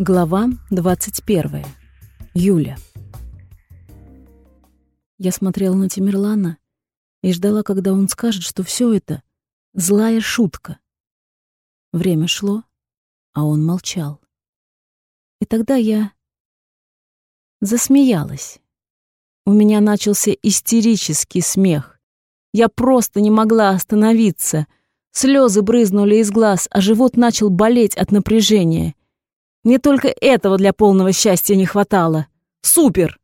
Глава 21. Юля. Я смотрела на Тимирлана и ждала, когда он скажет, что все это — злая шутка. Время шло, а он молчал. И тогда я засмеялась. У меня начался истерический смех. Я просто не могла остановиться. Слезы брызнули из глаз, а живот начал болеть от напряжения — мне только этого для полного счастья не хватало. Супер!»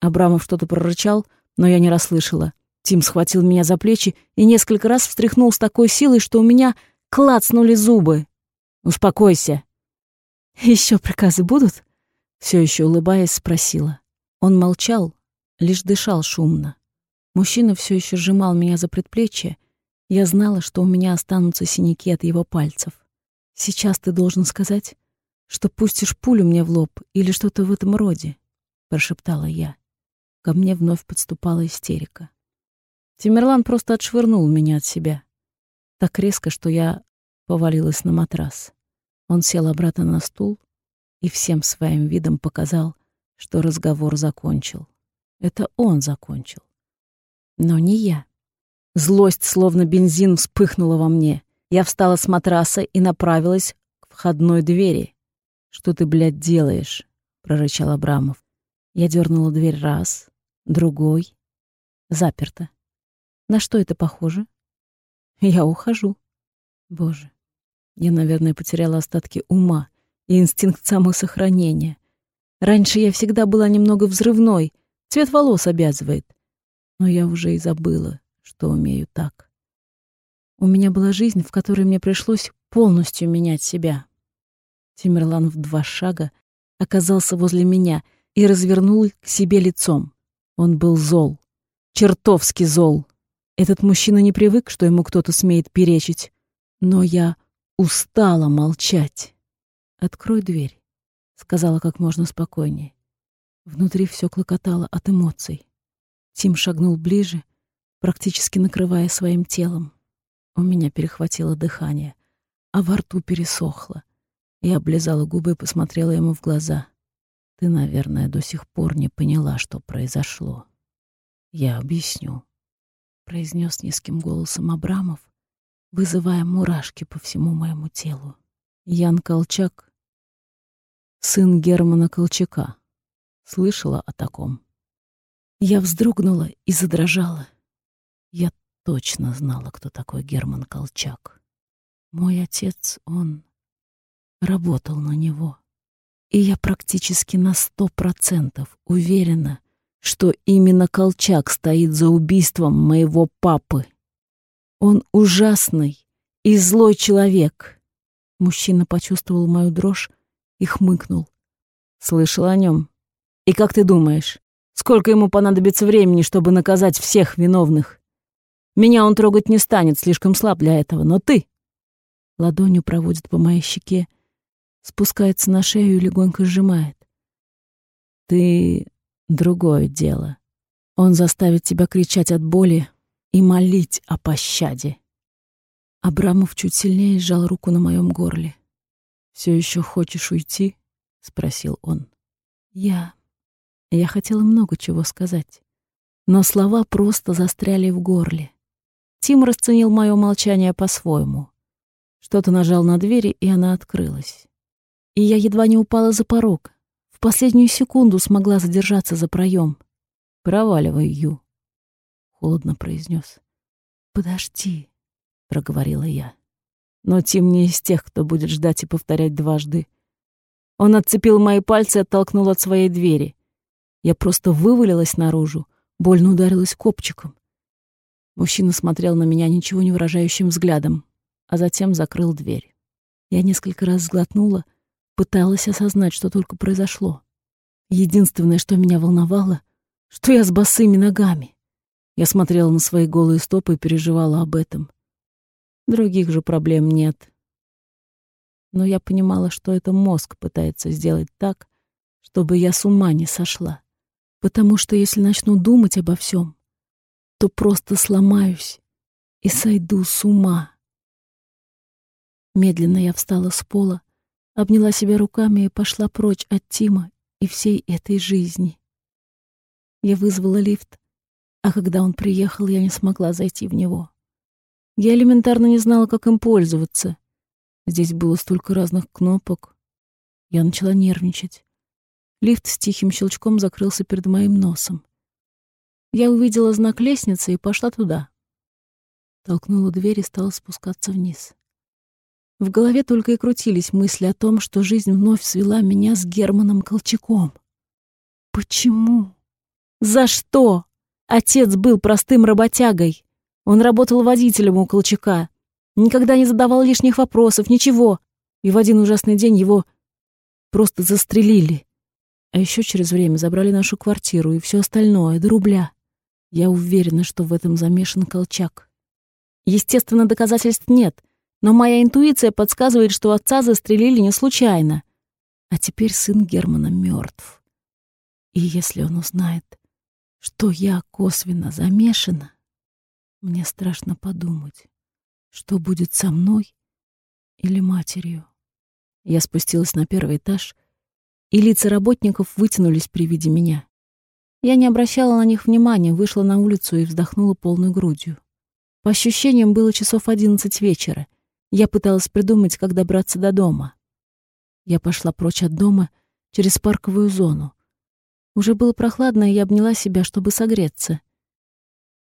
Абрамов что-то прорычал, но я не расслышала. Тим схватил меня за плечи и несколько раз встряхнул с такой силой, что у меня клацнули зубы. «Успокойся». «Еще приказы будут?» Все еще улыбаясь, спросила. Он молчал, лишь дышал шумно. Мужчина все еще сжимал меня за предплечье. Я знала, что у меня останутся синяки от его пальцев. «Сейчас ты должен сказать, что пустишь пулю мне в лоб или что-то в этом роде», — прошептала я. Ко мне вновь подступала истерика. Тимерлан просто отшвырнул меня от себя. Так резко, что я повалилась на матрас. Он сел обратно на стул и всем своим видом показал, что разговор закончил. Это он закончил. Но не я. Злость, словно бензин, вспыхнула во мне. Я встала с матраса и направилась к входной двери. «Что ты, блядь, делаешь?» — прорычал Абрамов. Я дернула дверь раз, другой. Заперто. На что это похоже? Я ухожу. Боже, я, наверное, потеряла остатки ума и инстинкт самосохранения. Раньше я всегда была немного взрывной, цвет волос обязывает. Но я уже и забыла, что умею так. У меня была жизнь, в которой мне пришлось полностью менять себя. Тимерлан в два шага оказался возле меня и развернул к себе лицом. Он был зол. Чертовски зол. Этот мужчина не привык, что ему кто-то смеет перечить. Но я устала молчать. «Открой дверь», — сказала как можно спокойнее. Внутри все клокотало от эмоций. Тим шагнул ближе, практически накрывая своим телом. У меня перехватило дыхание, а во рту пересохло. Я облизала губы и посмотрела ему в глаза. «Ты, наверное, до сих пор не поняла, что произошло. Я объясню», — произнес низким голосом Абрамов, вызывая мурашки по всему моему телу. Ян Колчак, сын Германа Колчака. Слышала о таком? Я вздрогнула и задрожала. Я точно знала, кто такой Герман Колчак. Мой отец, он работал на него. И я практически на сто процентов уверена, что именно Колчак стоит за убийством моего папы. Он ужасный и злой человек. Мужчина почувствовал мою дрожь и хмыкнул. Слышал о нем. И как ты думаешь, сколько ему понадобится времени, чтобы наказать всех виновных? Меня он трогать не станет, слишком слаб для этого, но ты... Ладонью проводит по моей щеке, спускается на шею и легонько сжимает. Ты — другое дело. Он заставит тебя кричать от боли и молить о пощаде. Абрамов чуть сильнее сжал руку на моем горле. «Все еще хочешь уйти?» — спросил он. «Я... я хотела много чего сказать, но слова просто застряли в горле. Тим расценил мое молчание по-своему. Что-то нажал на двери, и она открылась и я едва не упала за порог. В последнюю секунду смогла задержаться за проем. «Проваливай, Ю», — холодно произнес. «Подожди», — проговорила я. Но Тим не из тех, кто будет ждать и повторять дважды. Он отцепил мои пальцы и оттолкнул от своей двери. Я просто вывалилась наружу, больно ударилась копчиком. Мужчина смотрел на меня ничего не выражающим взглядом, а затем закрыл дверь. Я несколько раз сглотнула — Пыталась осознать, что только произошло. Единственное, что меня волновало, что я с босыми ногами. Я смотрела на свои голые стопы и переживала об этом. Других же проблем нет. Но я понимала, что это мозг пытается сделать так, чтобы я с ума не сошла. Потому что если начну думать обо всем, то просто сломаюсь и сойду с ума. Медленно я встала с пола, Обняла себя руками и пошла прочь от Тима и всей этой жизни. Я вызвала лифт, а когда он приехал, я не смогла зайти в него. Я элементарно не знала, как им пользоваться. Здесь было столько разных кнопок. Я начала нервничать. Лифт с тихим щелчком закрылся перед моим носом. Я увидела знак лестницы и пошла туда. Толкнула дверь и стала спускаться вниз. В голове только и крутились мысли о том, что жизнь вновь свела меня с Германом Колчаком. Почему? За что? Отец был простым работягой. Он работал водителем у Колчака. Никогда не задавал лишних вопросов, ничего. И в один ужасный день его просто застрелили. А еще через время забрали нашу квартиру и все остальное, до рубля. Я уверена, что в этом замешан Колчак. Естественно, доказательств нет, но моя интуиция подсказывает, что отца застрелили не случайно. А теперь сын Германа мертв. И если он узнает, что я косвенно замешана, мне страшно подумать, что будет со мной или матерью. Я спустилась на первый этаж, и лица работников вытянулись при виде меня. Я не обращала на них внимания, вышла на улицу и вздохнула полной грудью. По ощущениям, было часов одиннадцать вечера. Я пыталась придумать, как добраться до дома. Я пошла прочь от дома через парковую зону. Уже было прохладно, и я обняла себя, чтобы согреться.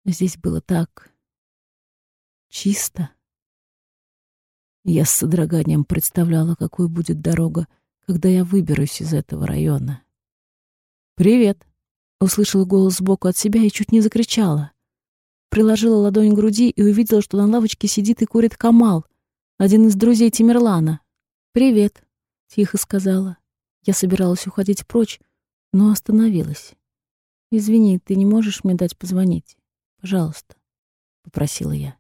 Здесь было так чисто. Я с содроганием представляла, какой будет дорога, когда я выберусь из этого района. «Привет!» — услышала голос сбоку от себя и чуть не закричала. Приложила ладонь к груди и увидела, что на лавочке сидит и курит Камал, один из друзей Тимерлана. «Привет», — тихо сказала. Я собиралась уходить прочь, но остановилась. «Извини, ты не можешь мне дать позвонить? Пожалуйста», — попросила я.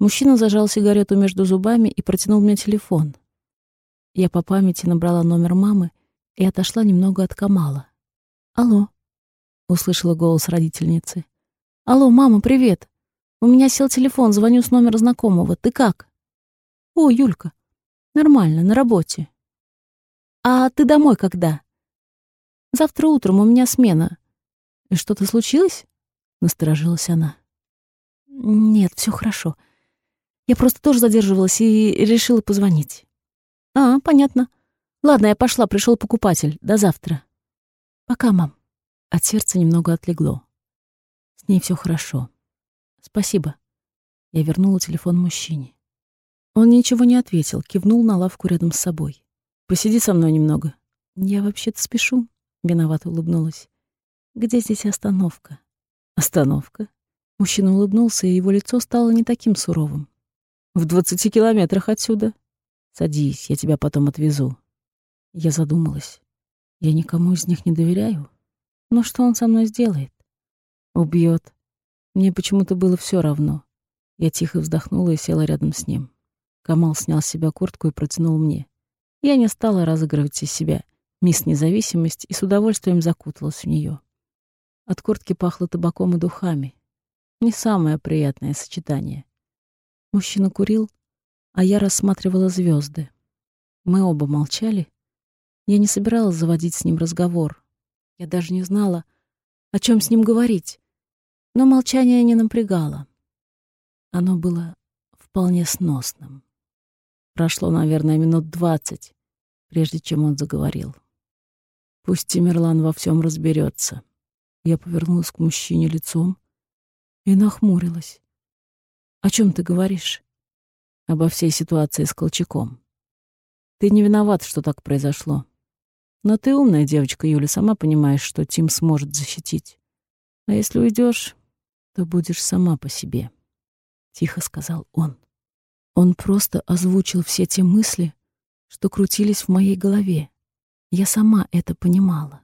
Мужчина зажал сигарету между зубами и протянул мне телефон. Я по памяти набрала номер мамы и отошла немного от Камала. «Алло», — услышала голос родительницы. «Алло, мама, привет. У меня сел телефон, звоню с номера знакомого. Ты как?» «О, Юлька, нормально, на работе». «А ты домой когда?» «Завтра утром у меня смена». «Что-то случилось?» — насторожилась она. «Нет, все хорошо. Я просто тоже задерживалась и решила позвонить». «А, понятно. Ладно, я пошла, пришел покупатель. До завтра». «Пока, мам». От сердца немного отлегло. С ней все хорошо. Спасибо. Я вернула телефон мужчине. Он ничего не ответил, кивнул на лавку рядом с собой. «Посиди со мной немного». «Я вообще-то спешу», — виновато улыбнулась. «Где здесь остановка?» «Остановка?» Мужчина улыбнулся, и его лицо стало не таким суровым. «В двадцати километрах отсюда. Садись, я тебя потом отвезу». Я задумалась. Я никому из них не доверяю. Но что он со мной сделает? Убьет. Мне почему-то было все равно. Я тихо вздохнула и села рядом с ним. Камал снял с себя куртку и протянул мне. Я не стала разыгрывать из себя мисс независимость и с удовольствием закуталась в нее. От куртки пахло табаком и духами. Не самое приятное сочетание. Мужчина курил, а я рассматривала звезды. Мы оба молчали. Я не собиралась заводить с ним разговор. Я даже не знала, о чем с ним говорить. Но молчание не напрягало. Оно было вполне сносным. Прошло, наверное, минут двадцать, прежде чем он заговорил. Пусть Тимерлан во всем разберется. Я повернулась к мужчине лицом и нахмурилась. «О чем ты говоришь?» «Обо всей ситуации с Колчаком. Ты не виноват, что так произошло. Но ты умная девочка, Юля, сама понимаешь, что Тим сможет защитить. А если уйдешь, то будешь сама по себе», — тихо сказал он. Он просто озвучил все те мысли, что крутились в моей голове. Я сама это понимала.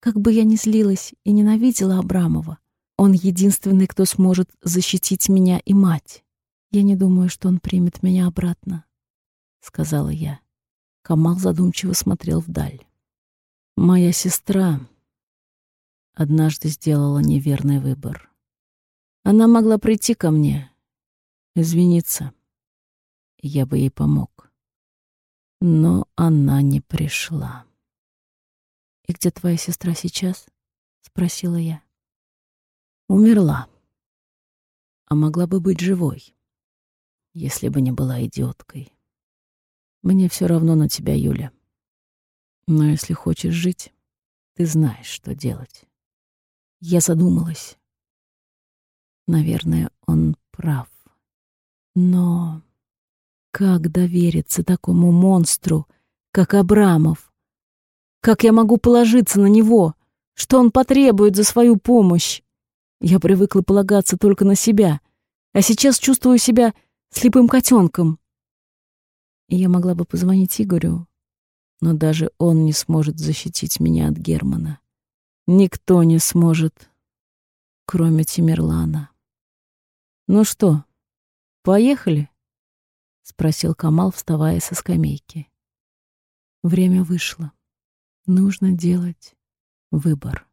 Как бы я ни злилась и ненавидела Абрамова, он единственный, кто сможет защитить меня и мать. Я не думаю, что он примет меня обратно, — сказала я. Камал задумчиво смотрел вдаль. Моя сестра однажды сделала неверный выбор. Она могла прийти ко мне, извиниться, я бы ей помог. Но она не пришла. «И где твоя сестра сейчас?» — спросила я. «Умерла. А могла бы быть живой, если бы не была идиоткой. Мне все равно на тебя, Юля. Но если хочешь жить, ты знаешь, что делать». Я задумалась. Наверное, он прав. Но как довериться такому монстру, как Абрамов? Как я могу положиться на него? Что он потребует за свою помощь? Я привыкла полагаться только на себя, а сейчас чувствую себя слепым котенком. Я могла бы позвонить Игорю, но даже он не сможет защитить меня от Германа. Никто не сможет, кроме Тимирлана. Ну что, поехали? Спросил Камал, вставая со скамейки. Время вышло. Нужно делать выбор.